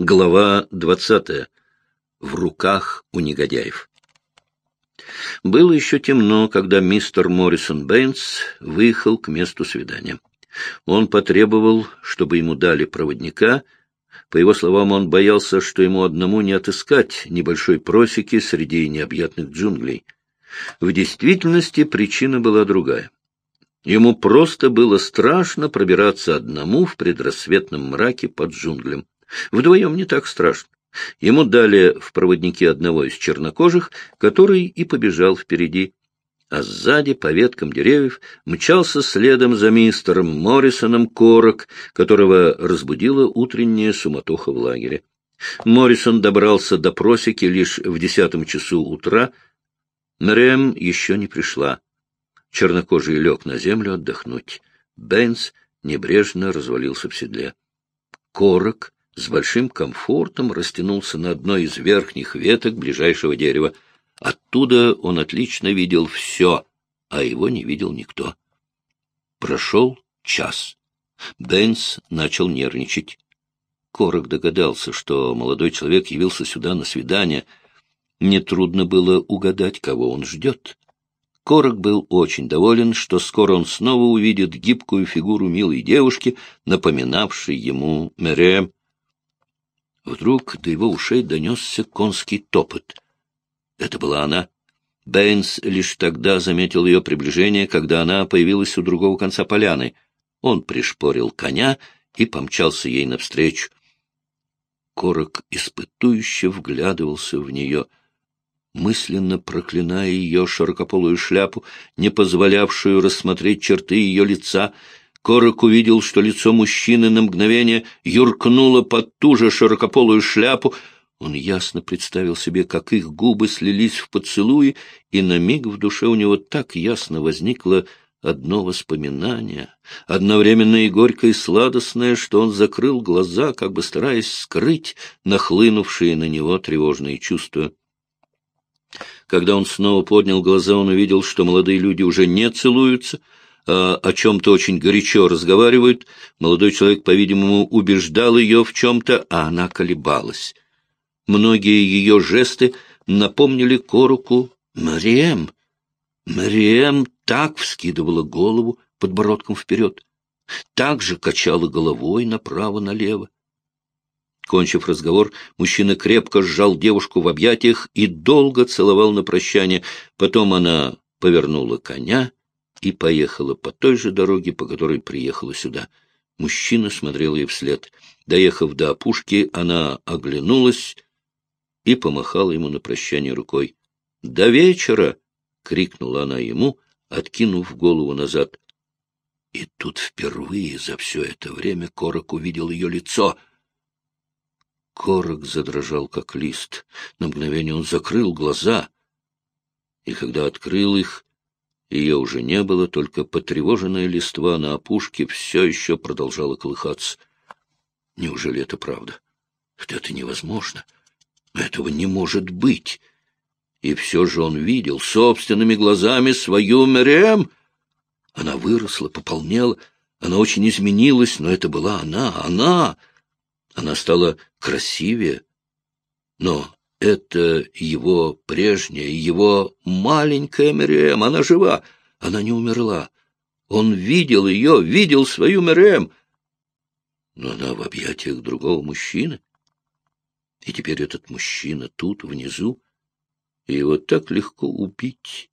Глава двадцатая. В руках у негодяев. Было еще темно, когда мистер Моррисон Бэйнс выехал к месту свидания. Он потребовал, чтобы ему дали проводника. По его словам, он боялся, что ему одному не отыскать небольшой просеки среди необъятных джунглей. В действительности причина была другая. Ему просто было страшно пробираться одному в предрассветном мраке под джунглем. Вдвоем не так страшно. Ему дали в проводники одного из чернокожих, который и побежал впереди, а сзади по веткам деревьев мчался следом за мистером Моррисоном корок, которого разбудила утренняя суматоха в лагере. Моррисон добрался до просеки лишь в десятом часу утра. Мэрэм еще не пришла. Чернокожий лег на землю отдохнуть. Бенс небрежно развалился в седле. Корок с большим комфортом растянулся на одной из верхних веток ближайшего дерева. Оттуда он отлично видел все, а его не видел никто. Прошел час. Бенс начал нервничать. Корок догадался, что молодой человек явился сюда на свидание. Нетрудно было угадать, кого он ждет. Корок был очень доволен, что скоро он снова увидит гибкую фигуру милой девушки, напоминавшей ему Мерем. Вдруг до его ушей донесся конский топот. Это была она. Бэйнс лишь тогда заметил ее приближение, когда она появилась у другого конца поляны. Он пришпорил коня и помчался ей навстречу. Корок испытующе вглядывался в нее, мысленно проклиная ее широкополую шляпу, не позволявшую рассмотреть черты ее лица — Корок увидел, что лицо мужчины на мгновение юркнуло под ту же широкополую шляпу. Он ясно представил себе, как их губы слились в поцелуи, и на миг в душе у него так ясно возникло одно воспоминание, одновременно и горькое, и сладостное, что он закрыл глаза, как бы стараясь скрыть нахлынувшие на него тревожные чувства. Когда он снова поднял глаза, он увидел, что молодые люди уже не целуются — о чем-то очень горячо разговаривают. Молодой человек, по-видимому, убеждал ее в чем-то, а она колебалась. Многие ее жесты напомнили Коруку «Мариэм». Мариэм так вскидывала голову подбородком вперед, так же качала головой направо-налево. Кончив разговор, мужчина крепко сжал девушку в объятиях и долго целовал на прощание. Потом она повернула коня и поехала по той же дороге, по которой приехала сюда. Мужчина смотрел ей вслед. Доехав до опушки, она оглянулась и помахала ему на прощание рукой. — До вечера! — крикнула она ему, откинув голову назад. И тут впервые за все это время Корок увидел ее лицо. Корок задрожал, как лист. На мгновение он закрыл глаза, и когда открыл их, ее уже не было, только потревоженная листва на опушке все еще продолжала колыхаться. Неужели это правда? Это невозможно. Этого не может быть. И все же он видел собственными глазами свою Мерем. Она выросла, пополнела, она очень изменилась, но это была она, она. Она стала красивее, но это его прежняя, его маленькая Мерем. Она жива, она не умерла. Он видел ее, видел свою Мерем. Но она в объятиях другого мужчины. И теперь этот мужчина тут, внизу, и его так легко убить.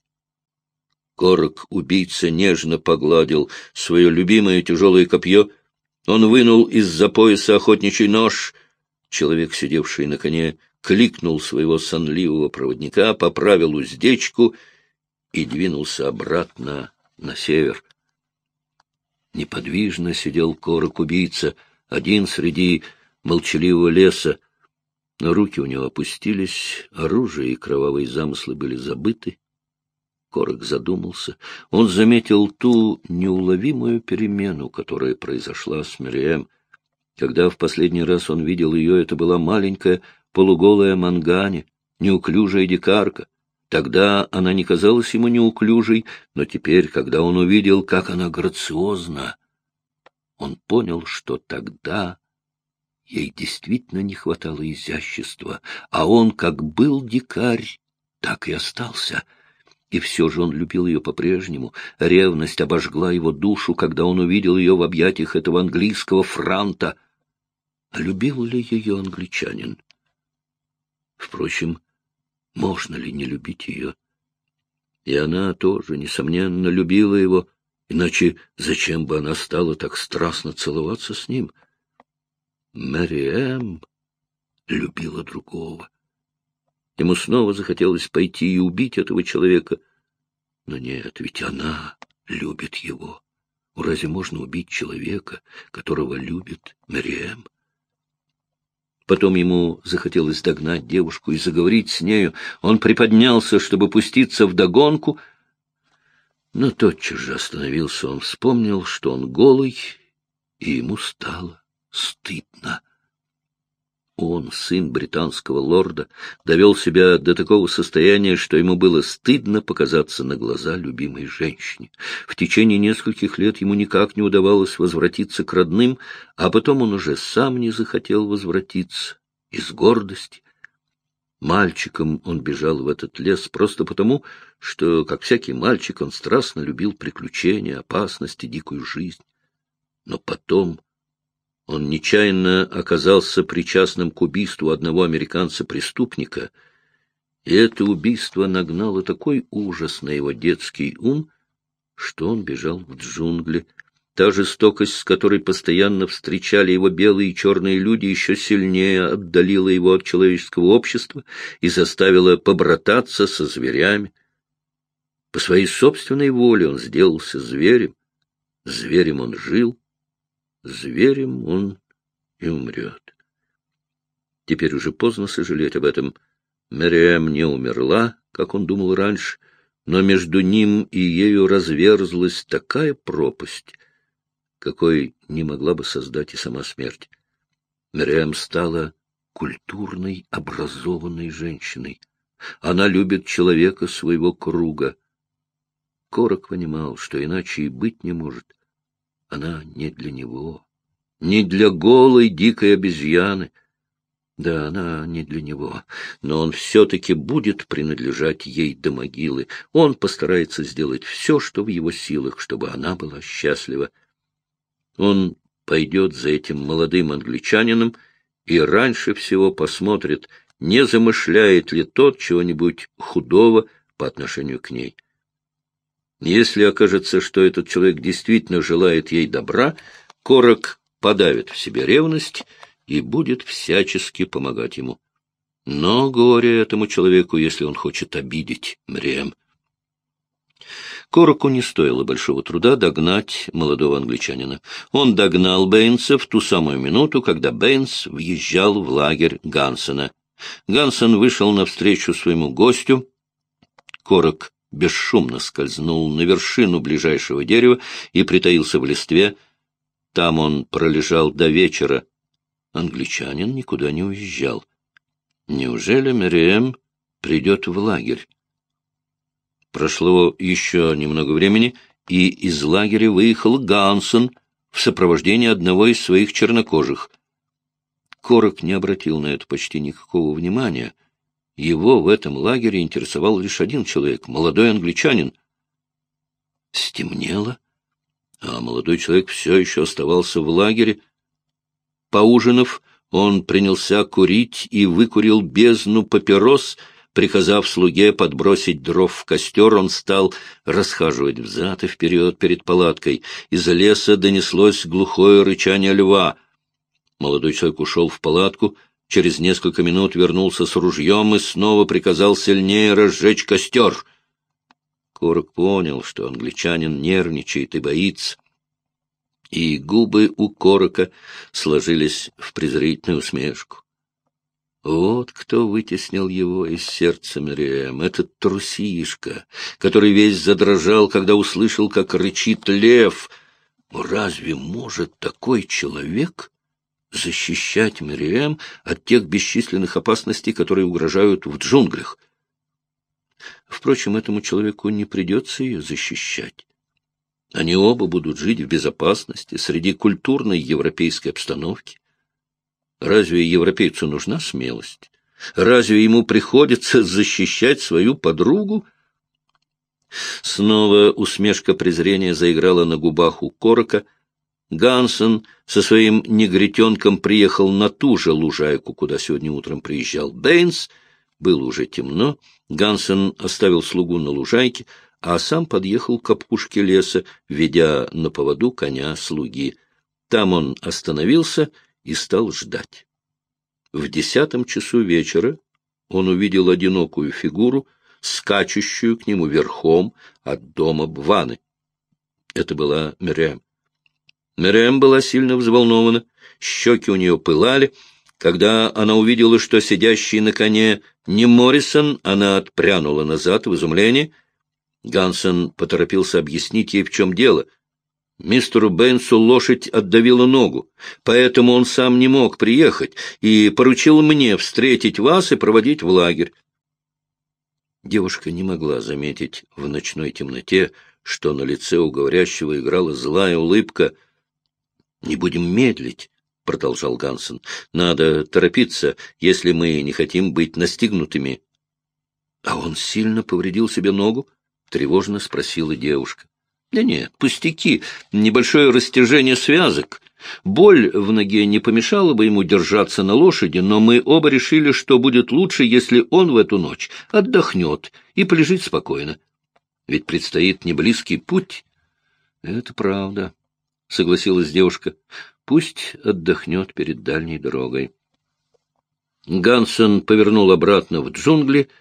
Корок убийца нежно погладил свое любимое тяжелое копье. Он вынул из-за пояса охотничий нож. Человек, сидевший на коне, кликнул своего сонливого проводника, поправил уздечку и двинулся обратно на север. Неподвижно сидел корок-убийца, один среди молчаливого леса. Но руки у него опустились, оружие и кровавые замыслы были забыты. Корок задумался. Он заметил ту неуловимую перемену, которая произошла с Мириэм. Когда в последний раз он видел ее, это была маленькая, полуголая мангане, неуклюжая дикарка. Тогда она не казалась ему неуклюжей, но теперь, когда он увидел, как она грациозна, он понял, что тогда Ей действительно не хватало изящества, а он, как был дикарь, так и остался. И все же он любил ее по-прежнему. Ревность обожгла его душу, когда он увидел ее в объятиях этого английского франта. А любил ли ее англичанин? Впрочем, можно ли не любить ее? И она тоже, несомненно, любила его, иначе зачем бы она стала так страстно целоваться с ним? Мэриэм любила другого. Ему снова захотелось пойти и убить этого человека. Но нет, ведь она любит его. Разве можно убить человека, которого любит Мэриэм? Потом ему захотелось догнать девушку и заговорить с нею. Он приподнялся, чтобы пуститься в догонку, но тотчас же остановился. Он вспомнил, что он голый, и ему стало стыдно. Он, сын британского лорда, довел себя до такого состояния, что ему было стыдно показаться на глаза любимой женщине. В течение нескольких лет ему никак не удавалось возвратиться к родным, а потом он уже сам не захотел возвратиться из гордости. Мальчиком он бежал в этот лес просто потому, что, как всякий мальчик, он страстно любил приключения, опасности, дикую жизнь. Но потом он нечаянно оказался причастным к убийству одного американца-преступника, и это убийство нагнало такой ужас на его детский ум, что он бежал в джунгли. Та жестокость, с которой постоянно встречали его белые и черные люди, еще сильнее отдалила его от человеческого общества и заставила побрататься со зверями. По своей собственной воле он сделался зверем. Зверем он жил, зверем он и умрет. Теперь уже поздно сожалеть об этом. Мэриэм не умерла, как он думал раньше, но между ним и ею разверзлась такая пропасть, какой не могла бы создать и сама смерть. Мэриэм стала культурной, образованной женщиной. Она любит человека своего круга. Корок понимал, что иначе и быть не может. Она не для него, не для голой дикой обезьяны. Да, она не для него, но он все-таки будет принадлежать ей до могилы. Он постарается сделать все, что в его силах, чтобы она была счастлива. Он пойдет за этим молодым англичанином и раньше всего посмотрит, не замышляет ли тот чего-нибудь худого по отношению к ней. Если окажется, что этот человек действительно желает ей добра, Корок подавит в себе ревность и будет всячески помогать ему. Но горе этому человеку, если он хочет обидеть Мрем. Короку не стоило большого труда догнать молодого англичанина. Он догнал Бэйнса в ту самую минуту, когда Бэйнс въезжал в лагерь Гансена. Гансен вышел навстречу своему гостю. Корок бесшумно скользнул на вершину ближайшего дерева и притаился в листве. Там он пролежал до вечера. Англичанин никуда не уезжал. Неужели Мериэм придет в лагерь? Прошло еще немного времени, и из лагеря выехал Гансон в сопровождении одного из своих чернокожих. Корок не обратил на это почти никакого внимания — его в этом лагере интересовал лишь один человек — молодой англичанин. Стемнело, а молодой человек все еще оставался в лагере. Поужинав, он принялся курить и выкурил бездну папирос, приказав слуге подбросить дров в костер, он стал расхаживать взад и вперед перед палаткой. Из леса донеслось глухое рычание льва. Молодой человек ушел в палатку — Через несколько минут вернулся с ружьем и снова приказал сильнее разжечь костер. Корок понял, что англичанин нервничает и боится. И губы у Корока сложились в презрительную усмешку. Вот кто вытеснил его из сердца Мириэм, этот трусишка, который весь задрожал, когда услышал, как рычит лев. Разве может такой человек защищать Мириэм от тех бесчисленных опасностей, которые угрожают в джунглях. Впрочем, этому человеку не придется ее защищать. Они оба будут жить в безопасности среди культурной европейской обстановки. Разве европейцу нужна смелость? Разве ему приходится защищать свою подругу? Снова усмешка презрения заиграла на губах у Корока. Гансен со своим негритенком приехал на ту же лужайку, куда сегодня утром приезжал Бэйнс. Было уже темно. Гансен оставил слугу на лужайке, а сам подъехал к опушке леса, ведя на поводу коня слуги. Там он остановился и стал ждать. В десятом часу вечера он увидел одинокую фигуру, скачущую к нему верхом от дома Бваны. Это была Мириам. Мириам была сильно взволнована, щеки у нее пылали. Когда она увидела, что сидящий на коне не Моррисон, она отпрянула назад в изумлении. Гансен поторопился объяснить ей, в чем дело — Мистеру Бенсу лошадь отдавила ногу, поэтому он сам не мог приехать и поручил мне встретить вас и проводить в лагерь. Девушка не могла заметить в ночной темноте, что на лице у говорящего играла злая улыбка. — Не будем медлить, — продолжал Гансен. — Надо торопиться, если мы не хотим быть настигнутыми. — А он сильно повредил себе ногу? — тревожно спросила девушка. Да нет, пустяки, небольшое растяжение связок. Боль в ноге не помешала бы ему держаться на лошади, но мы оба решили, что будет лучше, если он в эту ночь отдохнет и полежит спокойно. Ведь предстоит неблизкий путь. — Это правда, — согласилась девушка. — Пусть отдохнет перед дальней дорогой. Гансен повернул обратно в джунгли, —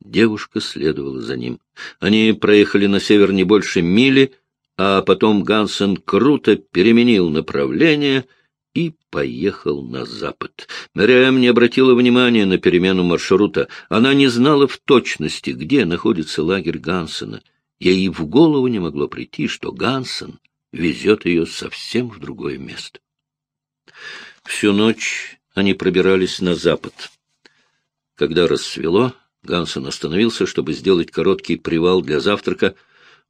Девушка следовала за ним. Они проехали на север не больше мили, а потом Гансен круто переменил направление и поехал на запад. Мэриэм не обратила внимания на перемену маршрута. Она не знала в точности, где находится лагерь Гансена. Ей в голову не могло прийти, что Гансен везет ее совсем в другое место. Всю ночь они пробирались на запад. Когда рассвело, Гансен остановился, чтобы сделать короткий привал для завтрака.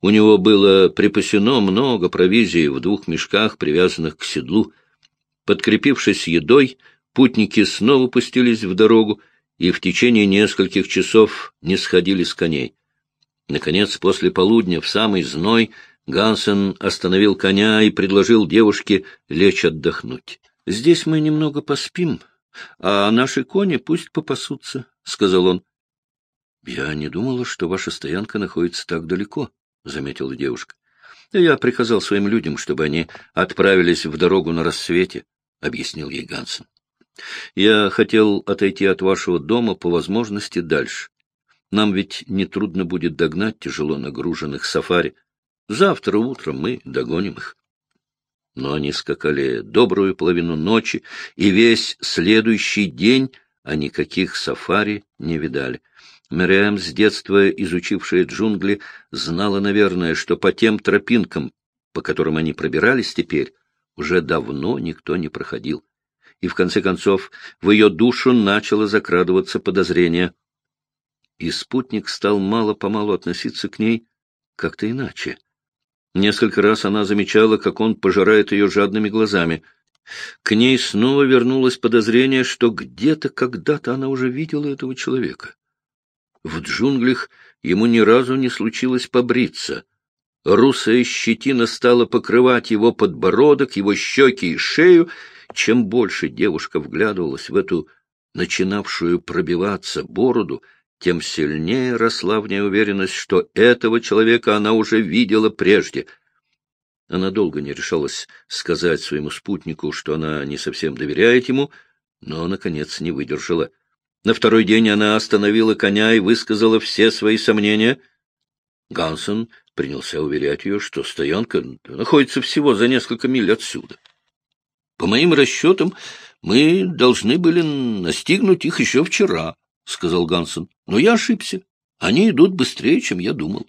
У него было припасено много провизии в двух мешках, привязанных к седлу. Подкрепившись едой, путники снова пустились в дорогу и в течение нескольких часов не сходили с коней. Наконец, после полудня, в самый зной, Гансен остановил коня и предложил девушке лечь отдохнуть. — Здесь мы немного поспим, а наши кони пусть попасутся, — сказал он. — Я не думала, что ваша стоянка находится так далеко, — заметила девушка. — Я приказал своим людям, чтобы они отправились в дорогу на рассвете, — объяснил ей Гансен. — Я хотел отойти от вашего дома по возможности дальше. Нам ведь нетрудно будет догнать тяжело нагруженных сафари. Завтра утром мы догоним их. Но они скакали добрую половину ночи, и весь следующий день а никаких сафари не видали. Мэриэм, с детства изучившая джунгли, знала, наверное, что по тем тропинкам, по которым они пробирались теперь, уже давно никто не проходил. И, в конце концов, в ее душу начало закрадываться подозрение. И спутник стал мало-помалу относиться к ней как-то иначе. Несколько раз она замечала, как он пожирает ее жадными глазами. К ней снова вернулось подозрение, что где-то когда-то она уже видела этого человека. В джунглях ему ни разу не случилось побриться. Русая щетина стала покрывать его подбородок, его щеки и шею. Чем больше девушка вглядывалась в эту начинавшую пробиваться бороду, тем сильнее росла в ней уверенность, что этого человека она уже видела прежде. Она долго не решалась сказать своему спутнику, что она не совсем доверяет ему, но, наконец, не выдержала — на второй день она остановила коня и высказала все свои сомнения. Гансон принялся уверять ее, что стоянка находится всего за несколько миль отсюда. По моим расчетам, мы должны были настигнуть их еще вчера, — сказал Гансон. Но я ошибся. Они идут быстрее, чем я думал.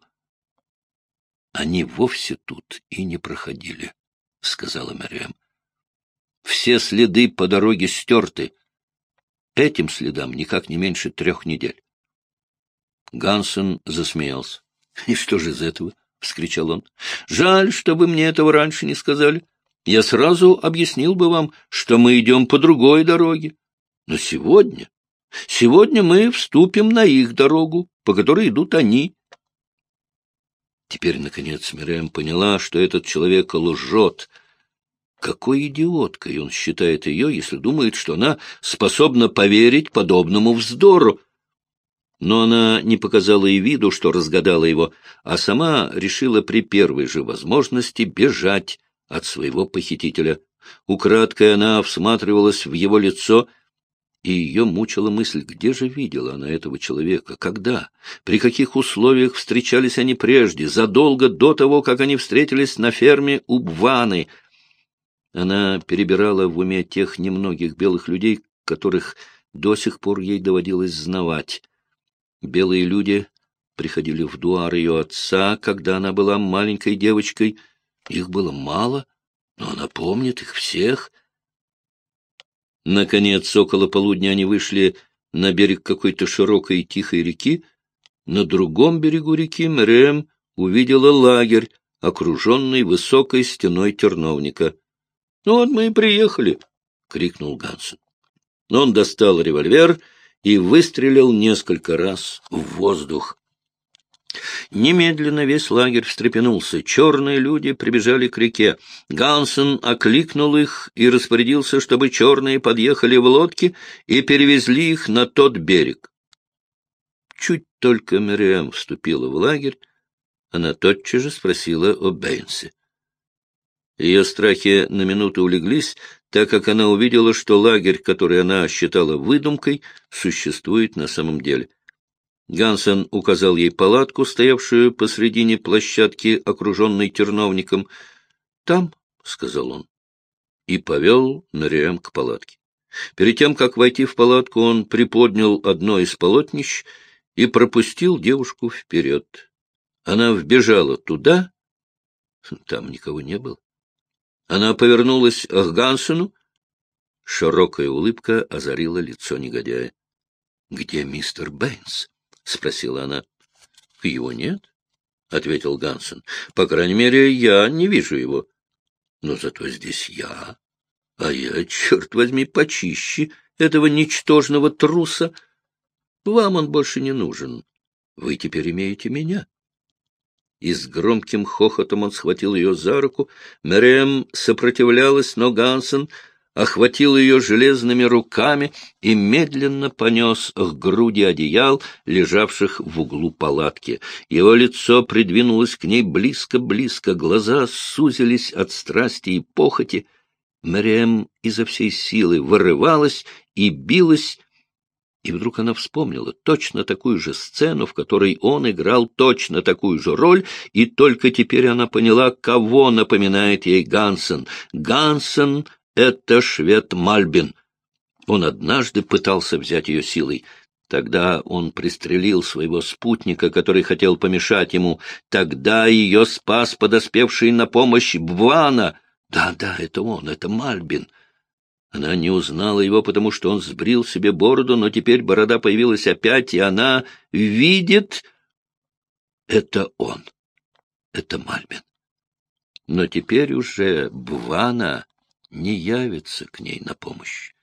Они вовсе тут и не проходили, — сказала Мэриэм. Все следы по дороге стерты. Этим следам никак не меньше трех недель. Гансен засмеялся. — И что же из этого? — вскричал он. — Жаль, что вы мне этого раньше не сказали. я сразу объяснил бы вам, что мы идем по другой дороге. Но сегодня... Сегодня мы вступим на их дорогу, по которой идут они. Теперь, наконец, Мирэм поняла, что этот человек лжет. Какой идиоткой он считает ее, если думает, что она способна поверить подобному вздору. Но она не показала и виду, что разгадала его, а сама решила при первой же возможности бежать от своего похитителя. Украдкой она всматривалась в его лицо и ее мучила мысль, где же видела она этого человека, когда, при каких условиях встречались они прежде, задолго до того, как они встретились на ферме у Бваны. Она перебирала в уме тех немногих белых людей, которых до сих пор ей доводилось знавать. Белые люди приходили в дуар ее отца, когда она была маленькой девочкой. Их было мало, но она помнит их всех — Наконец, около полудня они вышли на берег какой-то широкой и тихой реки. На другом берегу реки Мэриэм увидела лагерь, окруженный высокой стеной терновника. — Ну вот мы и приехали, — крикнул Гансен. Он достал револьвер и выстрелил несколько раз в воздух. Немедленно весь лагерь встрепенулся. Черные люди прибежали к реке. Гансен окликнул их и распорядился, чтобы черные подъехали в лодке и перевезли их на тот берег. Чуть только Мириам вступила в лагерь, она тотчас же спросила о Бейнсе. Ее страхи на минуту улеглись, так как она увидела, что лагерь, который она считала выдумкой, существует на самом деле. Гансен указал ей палатку, стоявшую посредине площадки, окруженной терновником. — Там, — сказал он, и повел Нориэм к палатке. Перед тем, как войти в палатку, он приподнял одно из полотнищ и пропустил девушку вперед. Она вбежала туда, там никого не было. Она повернулась к Гансену, широкая улыбка озарила лицо негодяя. — Где мистер Бэйнс? — спросила она. — Его нет, — ответил Гансен. — По крайней мере, я не вижу его. Но зато здесь я, а я, черт возьми, почище этого ничтожного труса. Вам он больше не нужен. Вы теперь имеете меня. И с громким хохотом он схватил ее за руку. Мэриэм сопротивлялась, но Гансен охватил ее железными руками и медленно понес к груди одеял, лежавших в углу палатки. Его лицо придвинулось к ней близко-близко, глаза сузились от страсти и похоти. Мариэм изо всей силы вырывалась и билась, и вдруг она вспомнила точно такую же сцену, в которой он играл точно такую же роль, и только теперь она поняла, кого напоминает ей Гансен. Гансен это швед Мальбин. Он однажды пытался взять ее силой. Тогда он пристрелил своего спутника, который хотел помешать ему. Тогда ее спас подоспевший на помощь Бвана. Да-да, это он, это Мальбин. Она не узнала его, потому что он сбрил себе бороду, но теперь борода появилась опять, и она видит... Это он, это Мальбин. Но теперь уже Бвана не явится к ней на помощь.